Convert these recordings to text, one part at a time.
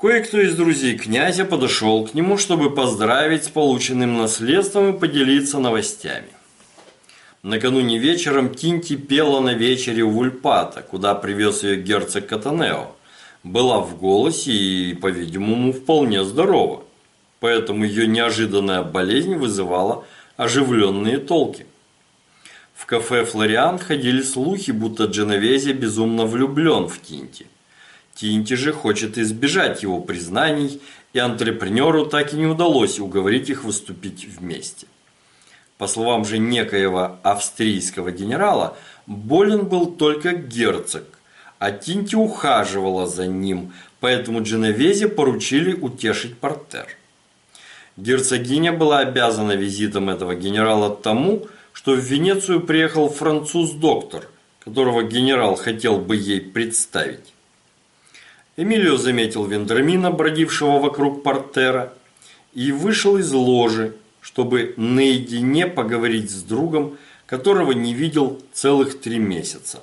Кое-кто из друзей князя подошел к нему, чтобы поздравить с полученным наследством и поделиться новостями. Накануне вечером Тинти пела на вечере у Вульпата, куда привез ее герцог Катанео. Была в голосе и, по-видимому, вполне здорова. Поэтому ее неожиданная болезнь вызывала оживленные толки. В кафе «Флориан» ходили слухи, будто Дженовезе безумно влюблен в Тинти. Тинти же хочет избежать его признаний, и антрепренеру так и не удалось уговорить их выступить вместе. По словам же некоего австрийского генерала, болен был только герцог, а Тинти ухаживала за ним, поэтому Дженовезе поручили утешить портер. Герцогиня была обязана визитом этого генерала тому, что в Венецию приехал француз-доктор, которого генерал хотел бы ей представить. Эмилио заметил Вендермина, бродившего вокруг портера, и вышел из ложи, чтобы наедине поговорить с другом, которого не видел целых три месяца.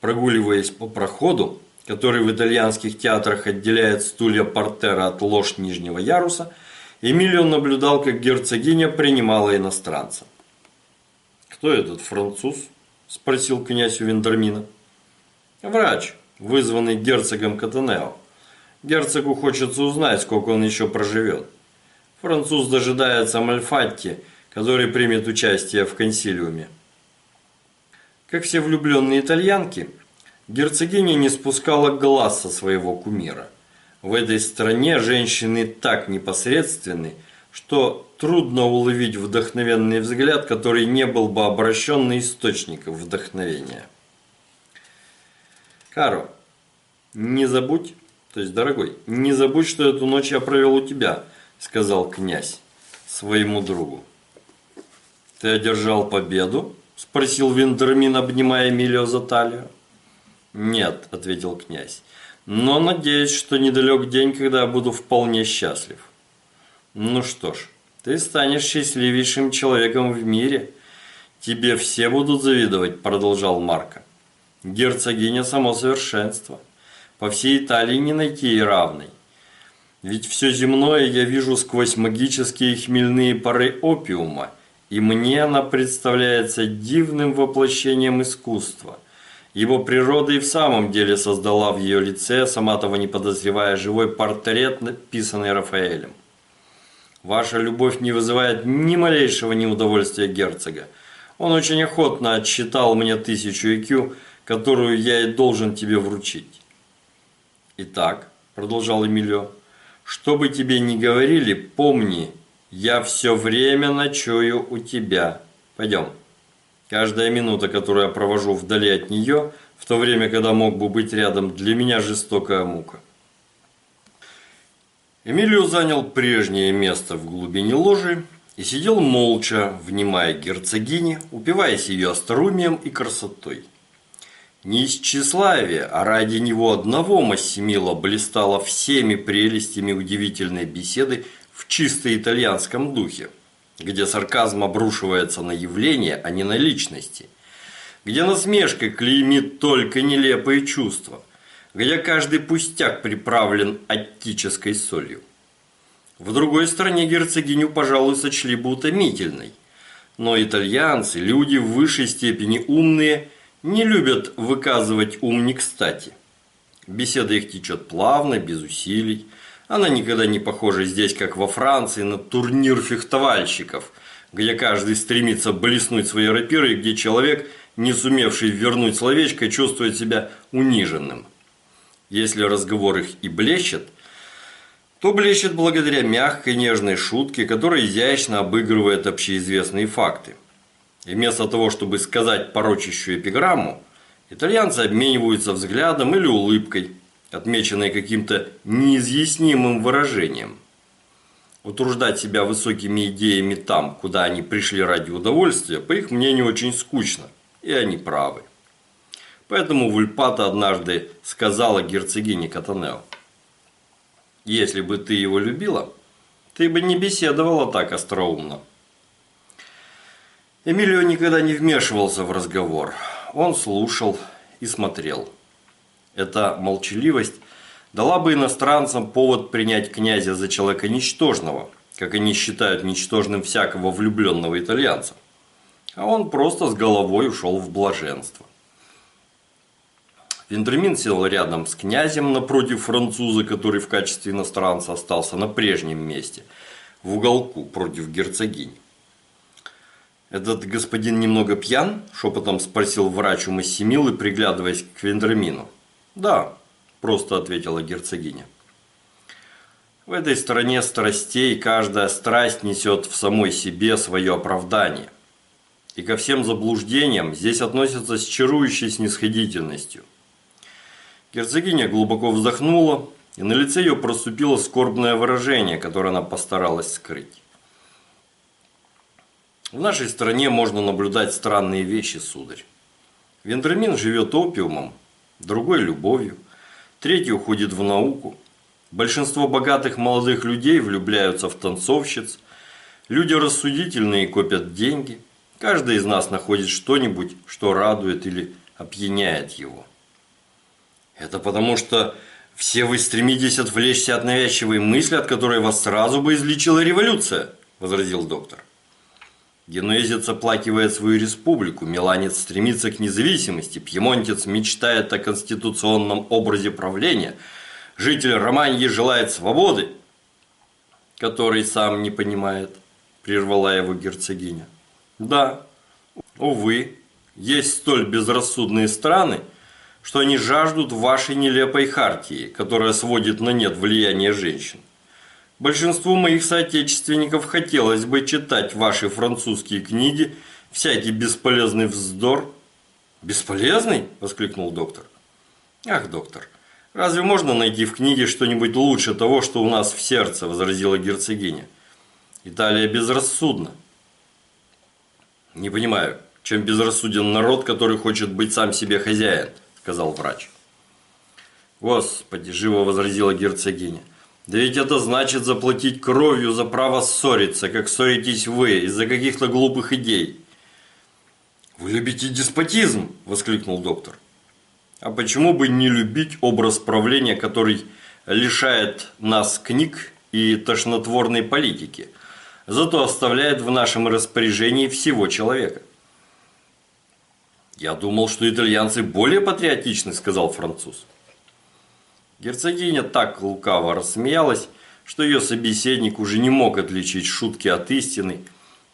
Прогуливаясь по проходу, который в итальянских театрах отделяет стулья портера от лож нижнего яруса, Эмилио наблюдал, как герцогиня принимала иностранца. «Кто этот француз?» – спросил князь у Вендермина. «Врач», вызванный герцогом Катанео. Герцогу хочется узнать, сколько он еще проживет. Француз дожидается Мальфатти, который примет участие в консилиуме. Как все влюбленные итальянки, герцогиня не спускала глаз со своего кумира. В этой стране женщины так непосредственны, что трудно уловить вдохновенный взгляд, который не был бы обращен на источников вдохновения. Каро, не забудь, то есть, дорогой, не забудь, что эту ночь я провел у тебя, сказал князь своему другу. Ты одержал победу? Спросил Виндермин, обнимая Эмилио за талию. Нет, ответил князь, но надеюсь, что недалек день, когда я буду вполне счастлив. Ну что ж, ты станешь счастливейшим человеком в мире. Тебе все будут завидовать, продолжал Марко. Герцогиня само совершенство. По всей Италии не найти ей равной. Ведь все земное я вижу сквозь магические хмельные пары опиума, и мне она представляется дивным воплощением искусства. Его природа и в самом деле создала в ее лице, сама того не подозревая, живой портрет, написанный Рафаэлем. Ваша любовь не вызывает ни малейшего неудовольствия герцога. Он очень охотно отсчитал мне тысячу IQ, которую я и должен тебе вручить. Итак, продолжал Эмилио, что бы тебе ни говорили, помни, я все время ночую у тебя. Пойдем. Каждая минута, которую я провожу вдали от нее, в то время, когда мог бы быть рядом, для меня жестокая мука. Эмилио занял прежнее место в глубине ложи и сидел молча, внимая герцогине, упиваясь ее остроумием и красотой. Не из тщеславия, а ради него одного Массимило блистала всеми прелестями удивительной беседы в чисто итальянском духе, где сарказм обрушивается на явления, а не на личности, где насмешка клеймит только нелепые чувства, где каждый пустяк приправлен аттической солью. В другой стране герцогиню, пожалуй, сочли бы утомительной, но итальянцы, люди в высшей степени умные – не любят выказывать ум не кстати. Беседа их течет плавно, без усилий. Она никогда не похожа здесь, как во Франции, на турнир фехтовальщиков, где каждый стремится блеснуть своей рапирой, где человек, не сумевший вернуть словечко, чувствует себя униженным. Если разговор их и блещет, то блещет благодаря мягкой нежной шутке, которая изящно обыгрывает общеизвестные факты. И вместо того, чтобы сказать порочащую эпиграмму, итальянцы обмениваются взглядом или улыбкой, отмеченной каким-то неизъяснимым выражением. Утруждать себя высокими идеями там, куда они пришли ради удовольствия, по их мнению, очень скучно, и они правы. Поэтому Вульпата однажды сказала герцогине Катанео, «Если бы ты его любила, ты бы не беседовала так остроумно». Эмилио никогда не вмешивался в разговор. Он слушал и смотрел. Эта молчаливость дала бы иностранцам повод принять князя за человека ничтожного, как они считают ничтожным всякого влюбленного итальянца. А он просто с головой ушел в блаженство. Вендермин сел рядом с князем напротив француза, который в качестве иностранца остался на прежнем месте, в уголку против герцогини. «Этот господин немного пьян?» – шепотом спросил врач у Массимилы, приглядываясь к Вендермину. «Да», – просто ответила герцогиня. В этой стране страстей каждая страсть несет в самой себе свое оправдание. И ко всем заблуждениям здесь относятся с чарующей снисходительностью. Герцогиня глубоко вздохнула, и на лице ее проступило скорбное выражение, которое она постаралась скрыть. В нашей стране можно наблюдать странные вещи, сударь. Вендрамин живет опиумом, другой – любовью, третий уходит в науку. Большинство богатых молодых людей влюбляются в танцовщиц, люди рассудительные копят деньги. Каждый из нас находит что-нибудь, что радует или опьяняет его. Это потому что все вы стремитесь отвлечься от навязчивой мысли, от которой вас сразу бы излечила революция, возразил доктор. Генуэзец оплакивает свою республику, миланец стремится к независимости, пьемонтец мечтает о конституционном образе правления, житель Романьи желает свободы, который сам не понимает, прервала его герцогиня. Да, увы, есть столь безрассудные страны, что они жаждут вашей нелепой хартии, которая сводит на нет влияние женщин. Большинству моих соотечественников хотелось бы читать ваши французские книги, всякий бесполезный вздор. «Бесполезный?» – воскликнул доктор. «Ах, доктор, разве можно найти в книге что-нибудь лучше того, что у нас в сердце?» – возразила герцогиня. «Италия безрассудна». «Не понимаю, чем безрассуден народ, который хочет быть сам себе хозяин», – сказал врач. «Господи!» – живо возразила герцогиня. Да ведь это значит заплатить кровью за право ссориться, как ссоритесь вы, из-за каких-то глупых идей. «Вы любите деспотизм!» – воскликнул доктор. «А почему бы не любить образ правления, который лишает нас книг и тошнотворной политики, зато оставляет в нашем распоряжении всего человека?» «Я думал, что итальянцы более патриотичны», – сказал француз. Герцогиня так лукаво рассмеялась, что ее собеседник уже не мог отличить шутки от истины,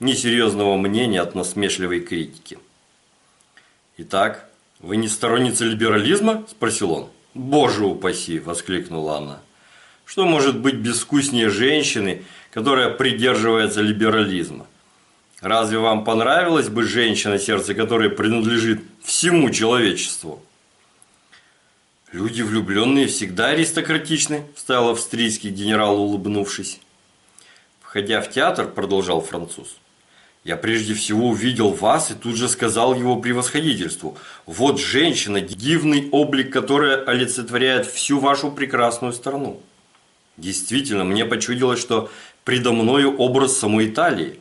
несерьезного мнения от насмешливой критики. «Итак, вы не сторонница либерализма?» – спросил он. «Боже упаси!» – воскликнула она. «Что может быть безвкуснее женщины, которая придерживается либерализма? Разве вам понравилась бы женщина, сердце которой принадлежит всему человечеству?» «Люди влюбленные всегда аристократичны», – встал австрийский генерал, улыбнувшись. Входя в театр, продолжал француз, я прежде всего увидел вас и тут же сказал его превосходительству. Вот женщина, дивный облик, которая олицетворяет всю вашу прекрасную страну. Действительно, мне почудилось, что предо мною образ самой Италии.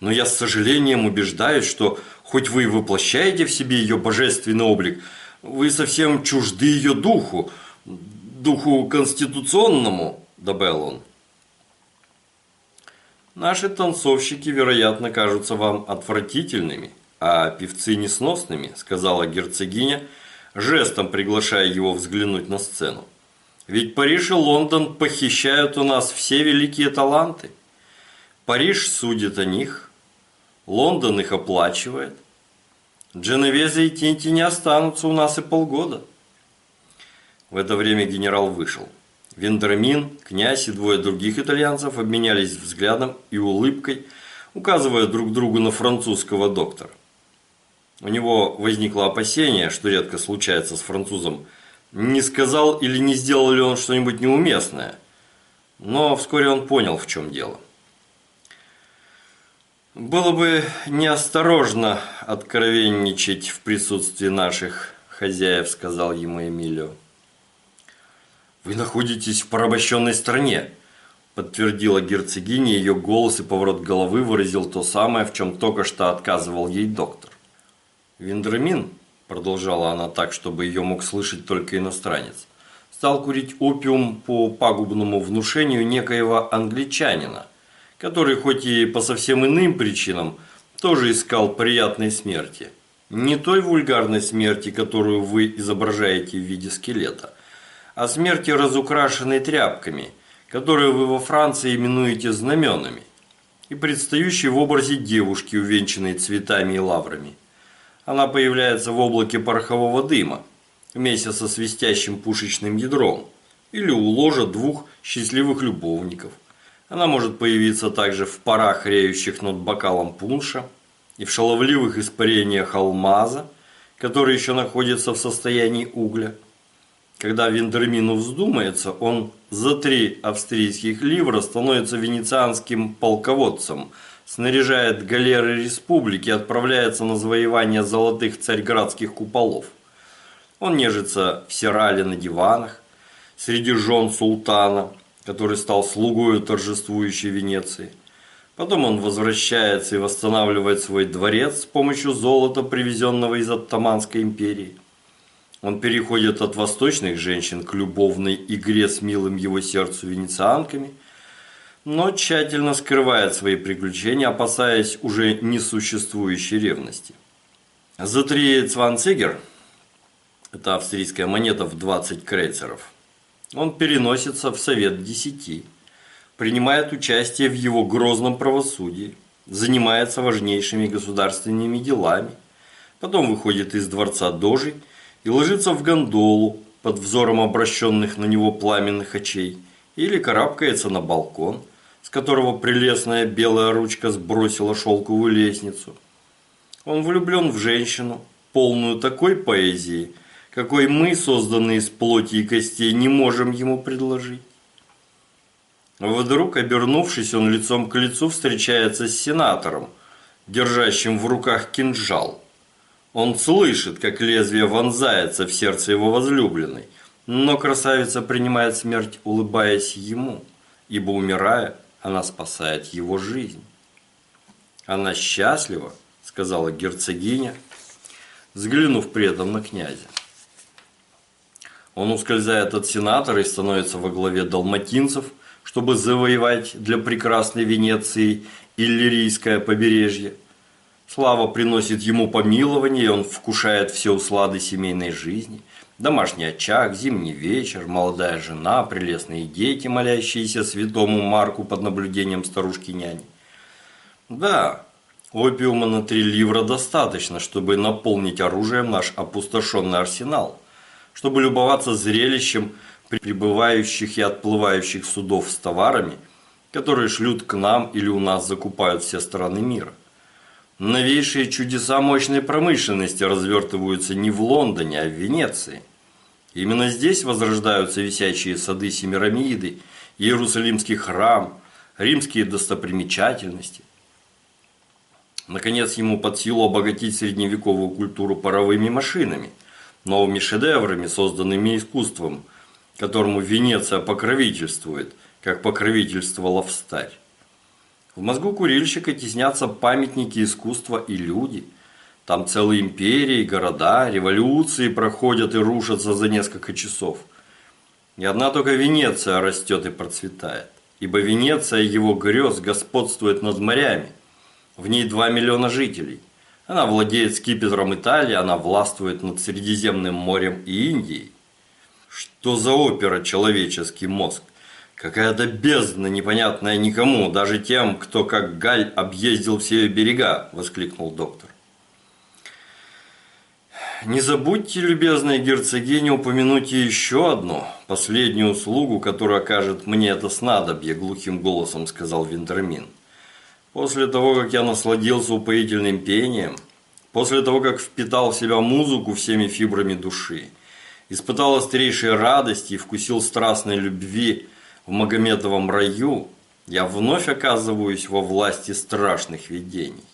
Но я с сожалением убеждаюсь, что хоть вы и воплощаете в себе ее божественный облик – вы совсем чужды ее духу, духу конституционному, добавил он. Наши танцовщики, вероятно, кажутся вам отвратительными, а певцы несносными, сказала герцогиня, жестом приглашая его взглянуть на сцену. Ведь Париж и Лондон похищают у нас все великие таланты. Париж судит о них, Лондон их оплачивает, Дженовеза и Тинти не останутся у нас и полгода. В это время генерал вышел. Вендермин, князь и двое других итальянцев обменялись взглядом и улыбкой, указывая друг другу на французского доктора. У него возникло опасение, что редко случается с французом, не сказал или не сделал ли он что-нибудь неуместное. Но вскоре он понял, в чем дело. Было бы неосторожно откровенничать в присутствии наших хозяев, сказал ему Эмилио. Вы находитесь в порабощенной стране, подтвердила герцогиня, ее голос и поворот головы выразил то самое, в чем только что отказывал ей доктор. Виндрамин, продолжала она так, чтобы ее мог слышать только иностранец, стал курить опиум по пагубному внушению некоего англичанина, который хоть и по совсем иным причинам тоже искал приятной смерти. Не той вульгарной смерти, которую вы изображаете в виде скелета, а смерти, разукрашенной тряпками, которую вы во Франции именуете знаменами, и предстающей в образе девушки, увенчанной цветами и лаврами. Она появляется в облаке порохового дыма, вместе со свистящим пушечным ядром, или у ложа двух счастливых любовников. Она может появиться также в парах, реющих над бокалом пунша, и в шаловливых испарениях алмаза, который еще находится в состоянии угля. Когда Виндермину вздумается, он за три австрийских ливра становится венецианским полководцем, снаряжает галеры республики и отправляется на завоевание золотых царьградских куполов. Он нежится в Сирале на диванах, среди жен султана, который стал слугою торжествующей Венеции. Потом он возвращается и восстанавливает свой дворец с помощью золота, привезенного из Оттаманской империи. Он переходит от восточных женщин к любовной игре с милым его сердцу венецианками, но тщательно скрывает свои приключения, опасаясь уже несуществующей ревности. За три цванцигер – это австрийская монета в 20 крейцеров. Он переносится в Совет Десяти, принимает участие в его грозном правосудии, занимается важнейшими государственными делами, потом выходит из дворца Дожи и ложится в гондолу под взором обращенных на него пламенных очей или карабкается на балкон, с которого прелестная белая ручка сбросила шелковую лестницу. Он влюблен в женщину, полную такой поэзии – какой мы, созданные из плоти и костей, не можем ему предложить. Вдруг, обернувшись, он лицом к лицу встречается с сенатором, держащим в руках кинжал. Он слышит, как лезвие вонзается в сердце его возлюбленной, но красавица принимает смерть, улыбаясь ему, ибо, умирая, она спасает его жизнь. «Она счастлива», – сказала герцогиня, взглянув при этом на князя. Он ускользает от сенатора и становится во главе далматинцев, чтобы завоевать для прекрасной Венеции Иллирийское побережье. Слава приносит ему помилование, и он вкушает все услады семейной жизни. Домашний очаг, зимний вечер, молодая жена, прелестные дети, молящиеся святому Марку под наблюдением старушки-няни. Да, опиума на три ливра достаточно, чтобы наполнить оружием наш опустошенный арсенал – чтобы любоваться зрелищем прибывающих и отплывающих судов с товарами, которые шлют к нам или у нас закупают все страны мира. Новейшие чудеса мощной промышленности развертываются не в Лондоне, а в Венеции. Именно здесь возрождаются висячие сады Семирамиды, Иерусалимский храм, римские достопримечательности. Наконец, ему под силу обогатить средневековую культуру паровыми машинами – новыми шедеврами, созданными искусством, которому Венеция покровительствует, как покровительствовала в старь. В мозгу курильщика теснятся памятники искусства и люди. Там целые империи, города, революции проходят и рушатся за несколько часов. И одна только Венеция растет и процветает. Ибо Венеция его грез господствует над морями. В ней 2 миллиона жителей. Она владеет скипетром Италии, она властвует над Средиземным морем и Индией. Что за опера «Человеческий мозг»? Какая-то бездна, непонятная никому, даже тем, кто как Галь объездил все берега, воскликнул доктор. Не забудьте, любезная герцогиня, упомянуть еще одну, последнюю услугу, которую окажет мне это снадобье, глухим голосом сказал Винтермин. После того, как я насладился упоительным пением, после того, как впитал в себя музыку всеми фибрами души, испытал острейшие радости и вкусил страстной любви в Магометовом раю, я вновь оказываюсь во власти страшных видений.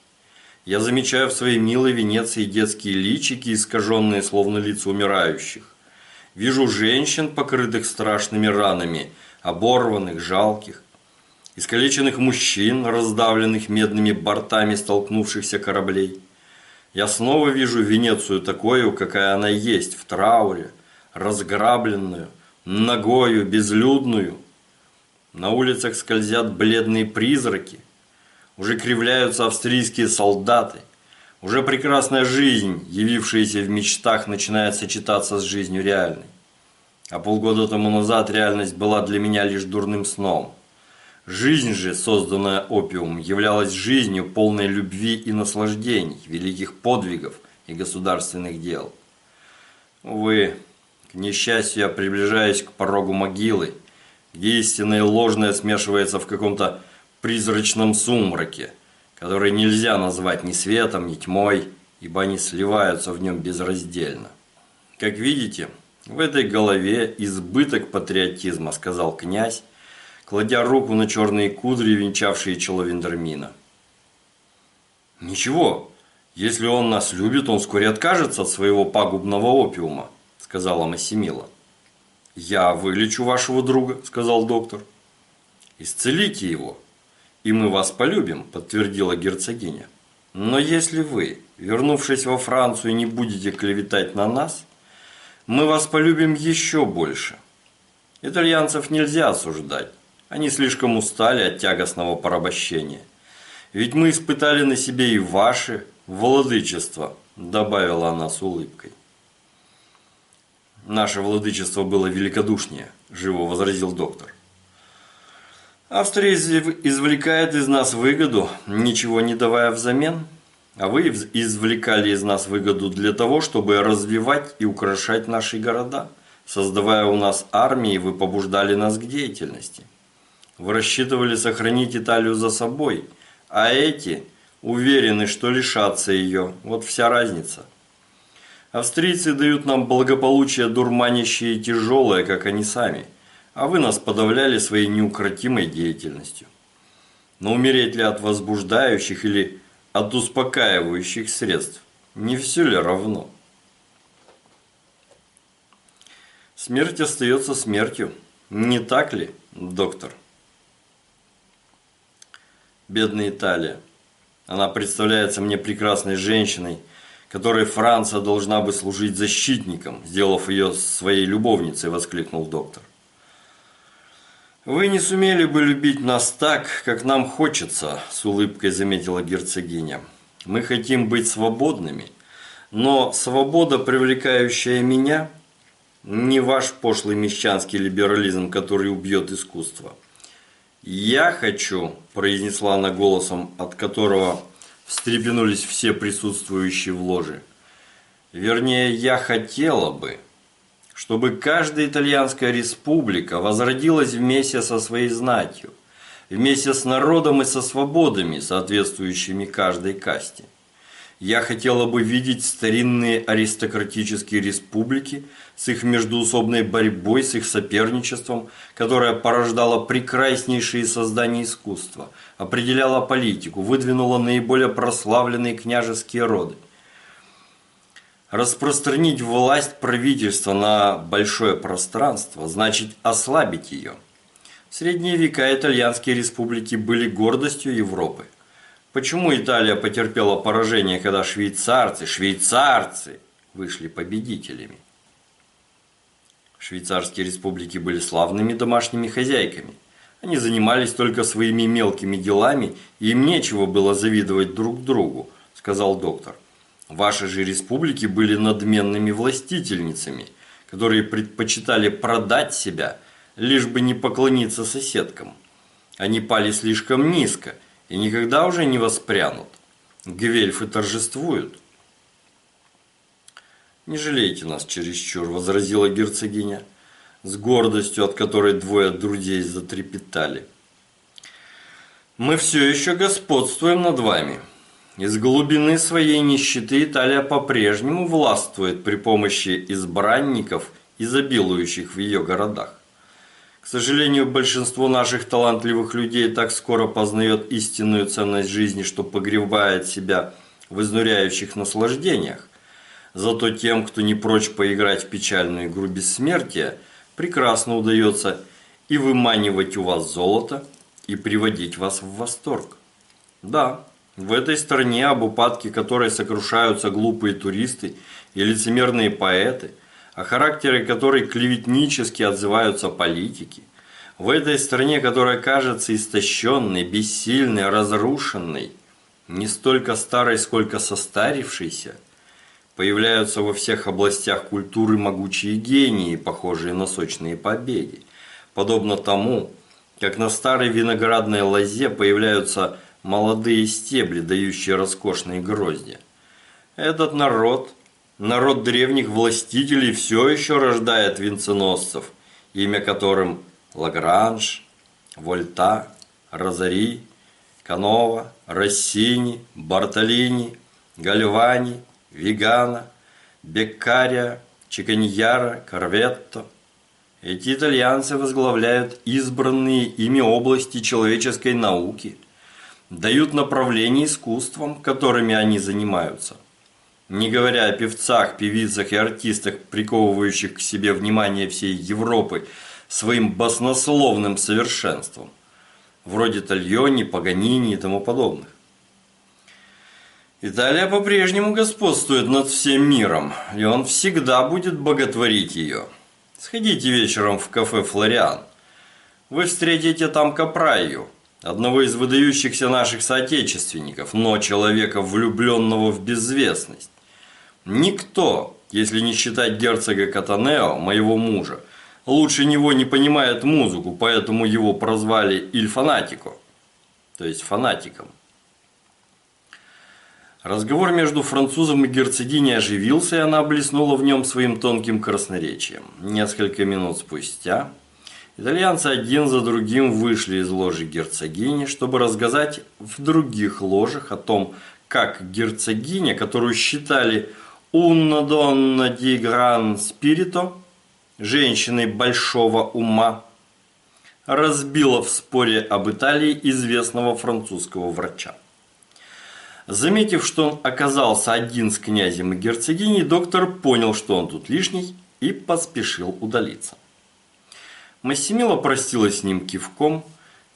Я замечаю в своей милой Венеции детские личики, искаженные словно лица умирающих. Вижу женщин, покрытых страшными ранами, оборванных, жалких искалеченных мужчин, раздавленных медными бортами столкнувшихся кораблей. Я снова вижу Венецию такой, какая она есть, в трауре, разграбленную, ногою, безлюдную. На улицах скользят бледные призраки. Уже кривляются австрийские солдаты. Уже прекрасная жизнь, явившаяся в мечтах, начинает сочетаться с жизнью реальной. А полгода тому назад реальность была для меня лишь дурным сном. Жизнь же, созданная опиумом, являлась жизнью полной любви и наслаждений, великих подвигов и государственных дел. Увы, к несчастью, я приближаюсь к порогу могилы, где истинное и ложное смешивается в каком-то призрачном сумраке, который нельзя назвать ни светом, ни тьмой, ибо они сливаются в нем безраздельно. Как видите, в этой голове избыток патриотизма, сказал князь, кладя руку на черные кудри, венчавшие чело Виндермина. «Ничего, если он нас любит, он вскоре откажется от своего пагубного опиума», сказала Массимила. «Я вылечу вашего друга», сказал доктор. «Исцелите его, и мы вас полюбим», подтвердила герцогиня. «Но если вы, вернувшись во Францию, не будете клеветать на нас, мы вас полюбим еще больше. Итальянцев нельзя осуждать. Они слишком устали от тягостного порабощения. Ведь мы испытали на себе и ваше владычество, добавила она с улыбкой. Наше владычество было великодушнее, живо возразил доктор. Австрия извлекает из нас выгоду, ничего не давая взамен. А вы извлекали из нас выгоду для того, чтобы развивать и украшать наши города. Создавая у нас армии, вы побуждали нас к деятельности. Вы рассчитывали сохранить Италию за собой, а эти уверены, что лишатся ее. Вот вся разница. Австрийцы дают нам благополучие дурманящее и тяжелое, как они сами, а вы нас подавляли своей неукротимой деятельностью. Но умереть ли от возбуждающих или от успокаивающих средств, не все ли равно? Смерть остается смертью, не так ли, доктор? Бедная Италия. Она представляется мне прекрасной женщиной, которой Франция должна бы служить защитником, сделав ее своей любовницей, воскликнул доктор. «Вы не сумели бы любить нас так, как нам хочется», – с улыбкой заметила герцогиня. «Мы хотим быть свободными, но свобода, привлекающая меня, не ваш пошлый мещанский либерализм, который убьет искусство. Я хочу», – произнесла она голосом, от которого встрепенулись все присутствующие в ложе. «Вернее, я хотела бы» чтобы каждая итальянская республика возродилась вместе со своей знатью, вместе с народом и со свободами, соответствующими каждой касте. Я хотела бы видеть старинные аристократические республики с их междуусобной борьбой, с их соперничеством, которое порождало прекраснейшие создания искусства, определяло политику, выдвинуло наиболее прославленные княжеские роды – Распространить власть правительства на большое пространство значит ослабить ее. В средние века итальянские республики были гордостью Европы. Почему Италия потерпела поражение, когда швейцарцы, швейцарцы вышли победителями? Швейцарские республики были славными домашними хозяйками. Они занимались только своими мелкими делами, и им нечего было завидовать друг другу, сказал доктор. Ваши же республики были надменными властительницами, которые предпочитали продать себя, лишь бы не поклониться соседкам. Они пали слишком низко и никогда уже не воспрянут. Гвельфы торжествуют. «Не жалейте нас чересчур», – возразила герцогиня, с гордостью, от которой двое друзей затрепетали. «Мы все еще господствуем над вами». Из глубины своей нищеты Италия по-прежнему властвует при помощи избранников, изобилующих в ее городах. К сожалению, большинство наших талантливых людей так скоро познает истинную ценность жизни, что погребает себя в изнуряющих наслаждениях. Зато тем, кто не прочь поиграть в печальную игру бессмертия, прекрасно удается и выманивать у вас золото, и приводить вас в восторг. Да, в этой стране, об упадке которой сокрушаются глупые туристы и лицемерные поэты, о характере которой клеветнически отзываются политики, в этой стране, которая кажется истощенной, бессильной, разрушенной, не столько старой, сколько состарившейся, появляются во всех областях культуры могучие гении, похожие на сочные побеги, подобно тому, как на старой виноградной лозе появляются молодые стебли, дающие роскошные грозди. Этот народ, народ древних властителей, все еще рождает венценосцев, имя которым Лагранж, Вольта, Розари, Канова, Россини, Бартолини, Гальвани, Вигана, Беккария, Чиканьяра, Корветто. Эти итальянцы возглавляют избранные ими области человеческой науки, дают направление искусствам, которыми они занимаются. Не говоря о певцах, певицах и артистах, приковывающих к себе внимание всей Европы своим баснословным совершенством, вроде Тальони, Паганини и тому подобных. Италия по-прежнему господствует над всем миром, и он всегда будет боготворить ее. Сходите вечером в кафе «Флориан». Вы встретите там Капраю, одного из выдающихся наших соотечественников, но человека, влюбленного в безвестность. Никто, если не считать герцога Катанео, моего мужа, лучше него не понимает музыку, поэтому его прозвали «Иль Фанатико», то есть фанатиком. Разговор между французом и герцогиней оживился, и она блеснула в нем своим тонким красноречием. Несколько минут спустя итальянцы один за другим вышли из ложи герцогини, чтобы рассказать в других ложах о том, как герцогиня, которую считали «Унна донна ди гран спирито», женщиной большого ума, разбила в споре об Италии известного французского врача. Заметив, что он оказался один с князем и герцогиней, доктор понял, что он тут лишний, и поспешил удалиться. Массимила простилась с ним кивком,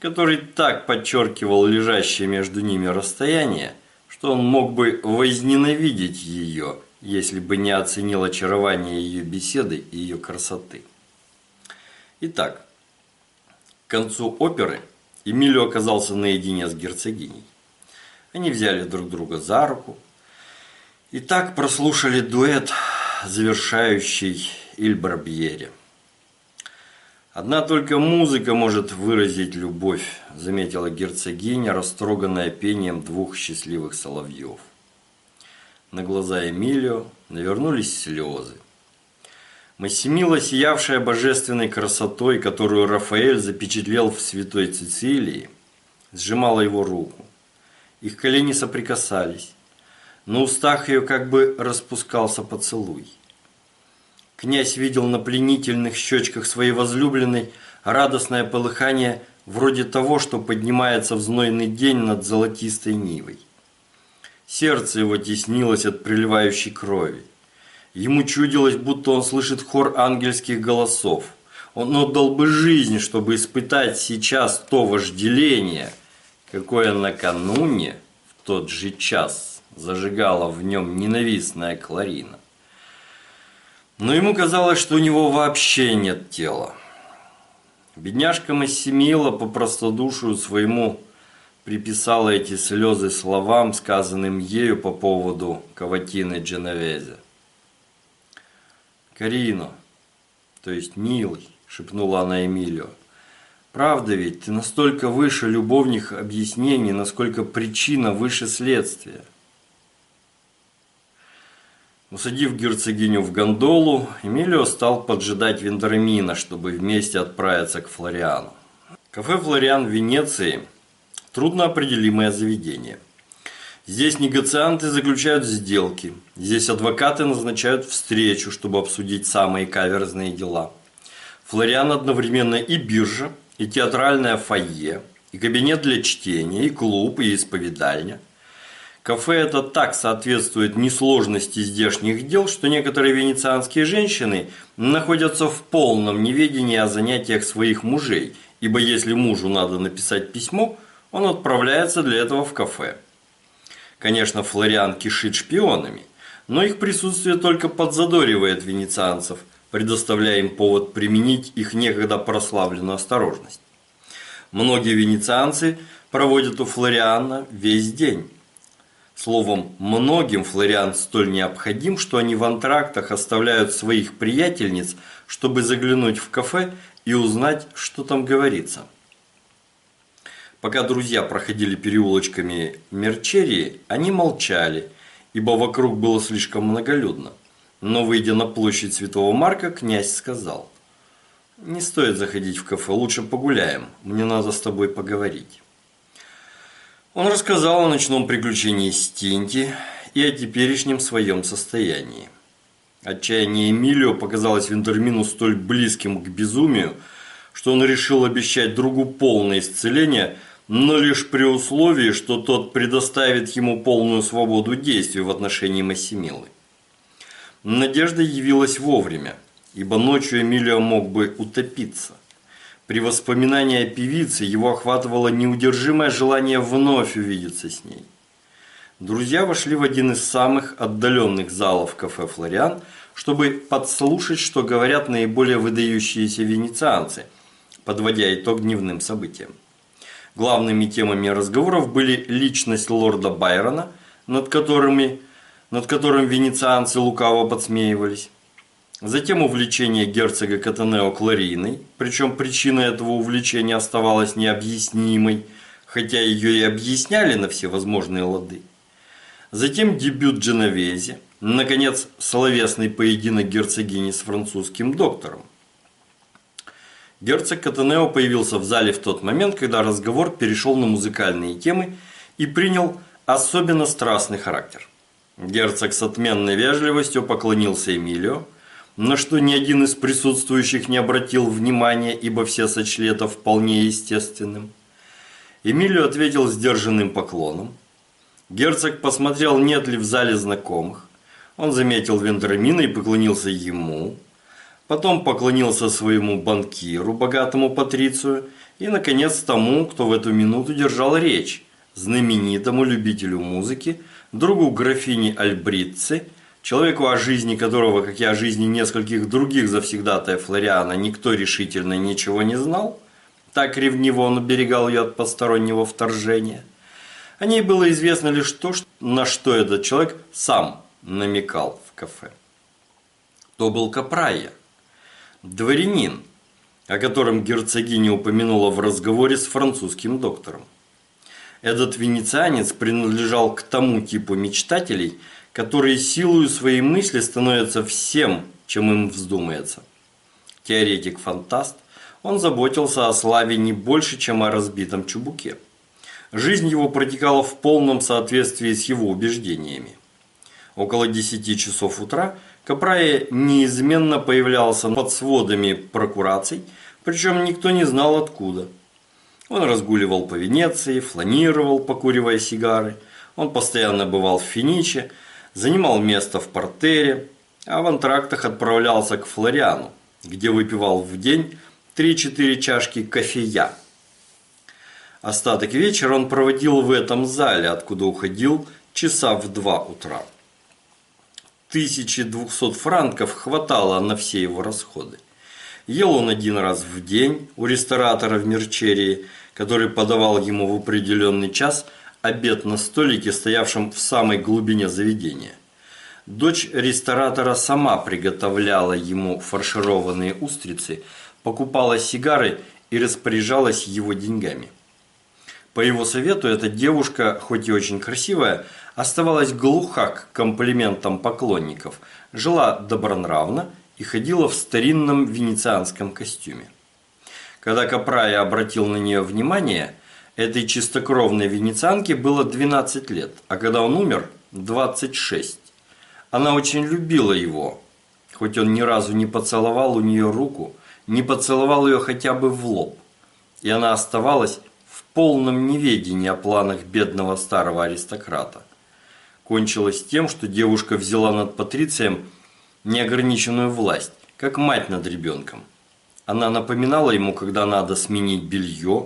который так подчеркивал лежащее между ними расстояние, что он мог бы возненавидеть ее, если бы не оценил очарование ее беседы и ее красоты. Итак, к концу оперы Эмилио оказался наедине с герцогиней. Они взяли друг друга за руку и так прослушали дуэт, завершающий Иль Барбьере. «Одна только музыка может выразить любовь», – заметила герцогиня, растроганная пением двух счастливых соловьев. На глаза Эмилио навернулись слезы. Массимила, сиявшая божественной красотой, которую Рафаэль запечатлел в святой Цицилии, сжимала его руку. Их колени соприкасались. На устах ее как бы распускался поцелуй. Князь видел на пленительных щечках своей возлюбленной радостное полыхание вроде того, что поднимается в знойный день над золотистой нивой. Сердце его теснилось от приливающей крови. Ему чудилось, будто он слышит хор ангельских голосов. Он отдал бы жизнь, чтобы испытать сейчас то вожделение – какое накануне в тот же час зажигала в нем ненавистная Кларина. Но ему казалось, что у него вообще нет тела. Бедняжка Массимила по простодушию своему приписала эти слезы словам, сказанным ею по поводу Каватины Дженовезе. «Карино, то есть милый», – шепнула она Эмилио, – Правда ведь, ты настолько выше любовных объяснений, насколько причина выше следствия. Усадив герцогиню в гондолу, Эмилио стал поджидать Вендермина, чтобы вместе отправиться к Флориану. Кафе «Флориан» в Венеции – трудноопределимое заведение. Здесь негацианты заключают сделки, здесь адвокаты назначают встречу, чтобы обсудить самые каверзные дела. Флориан одновременно и биржа – и театральное фойе, и кабинет для чтения, и клуб, и исповедальня. Кафе это так соответствует несложности здешних дел, что некоторые венецианские женщины находятся в полном неведении о занятиях своих мужей, ибо если мужу надо написать письмо, он отправляется для этого в кафе. Конечно, Флориан кишит шпионами, но их присутствие только подзадоривает венецианцев, предоставляя им повод применить их некогда прославленную осторожность. Многие венецианцы проводят у Флориана весь день. Словом, многим Флориан столь необходим, что они в антрактах оставляют своих приятельниц, чтобы заглянуть в кафе и узнать, что там говорится. Пока друзья проходили переулочками Мерчерии, они молчали, ибо вокруг было слишком многолюдно. Но, выйдя на площадь Святого Марка, князь сказал, «Не стоит заходить в кафе, лучше погуляем, мне надо с тобой поговорить». Он рассказал о ночном приключении Стинти и о теперешнем своем состоянии. Отчаяние Эмилио показалось Винтермину столь близким к безумию, что он решил обещать другу полное исцеление, но лишь при условии, что тот предоставит ему полную свободу действий в отношении Массимилы. Надежда явилась вовремя, ибо ночью Эмилио мог бы утопиться. При воспоминании о певице его охватывало неудержимое желание вновь увидеться с ней. Друзья вошли в один из самых отдаленных залов кафе «Флориан», чтобы подслушать, что говорят наиболее выдающиеся венецианцы, подводя итог дневным событиям. Главными темами разговоров были личность лорда Байрона, над, которыми, над которым венецианцы лукаво подсмеивались, Затем увлечение герцога Катанео Клариной, причем причина этого увлечения оставалась необъяснимой, хотя ее и объясняли на все возможные лады. Затем дебют Дженовези, наконец, словесный поединок герцогини с французским доктором. Герцог Катанео появился в зале в тот момент, когда разговор перешел на музыкальные темы и принял особенно страстный характер. Герцог с отменной вежливостью поклонился Эмилио, на что ни один из присутствующих не обратил внимания, ибо все сочли это вполне естественным. Эмилио ответил сдержанным поклоном. Герцог посмотрел, нет ли в зале знакомых. Он заметил Вендермина и поклонился ему. Потом поклонился своему банкиру, богатому патрицию, и, наконец, тому, кто в эту минуту держал речь, знаменитому любителю музыки, другу графини Альбритцы, человеку о жизни которого, как и о жизни нескольких других завсегдатаев Флориана, никто решительно ничего не знал, так ревниво он оберегал ее от постороннего вторжения – о ней было известно лишь то, на что этот человек сам намекал в кафе. То был Капрайя, дворянин, о котором герцогиня упомянула в разговоре с французским доктором. Этот венецианец принадлежал к тому типу мечтателей, которые силою своей мысли становятся всем, чем им вздумается. Теоретик-фантаст, он заботился о славе не больше, чем о разбитом чубуке. Жизнь его протекала в полном соответствии с его убеждениями. Около 10 часов утра Капрая неизменно появлялся под сводами прокураций, причем никто не знал откуда. Он разгуливал по Венеции, фланировал, покуривая сигары. Он постоянно бывал в Финиче, занимал место в портере, а в антрактах отправлялся к Флориану, где выпивал в день 3-4 чашки кофея. Остаток вечера он проводил в этом зале, откуда уходил часа в два утра. 1200 франков хватало на все его расходы. Ел он один раз в день у ресторатора в Мерчерии, который подавал ему в определенный час обед на столике, стоявшем в самой глубине заведения. Дочь ресторатора сама приготовляла ему фаршированные устрицы, покупала сигары и распоряжалась его деньгами. По его совету эта девушка, хоть и очень красивая, оставалась глуха к комплиментам поклонников, жила добронравно и ходила в старинном венецианском костюме. Когда Капрая обратил на нее внимание, этой чистокровной венецианке было 12 лет, а когда он умер – 26. Она очень любила его, хоть он ни разу не поцеловал у нее руку, не поцеловал ее хотя бы в лоб. И она оставалась полном неведении о планах бедного старого аристократа. Кончилось тем, что девушка взяла над Патрицием неограниченную власть, как мать над ребенком. Она напоминала ему, когда надо сменить белье,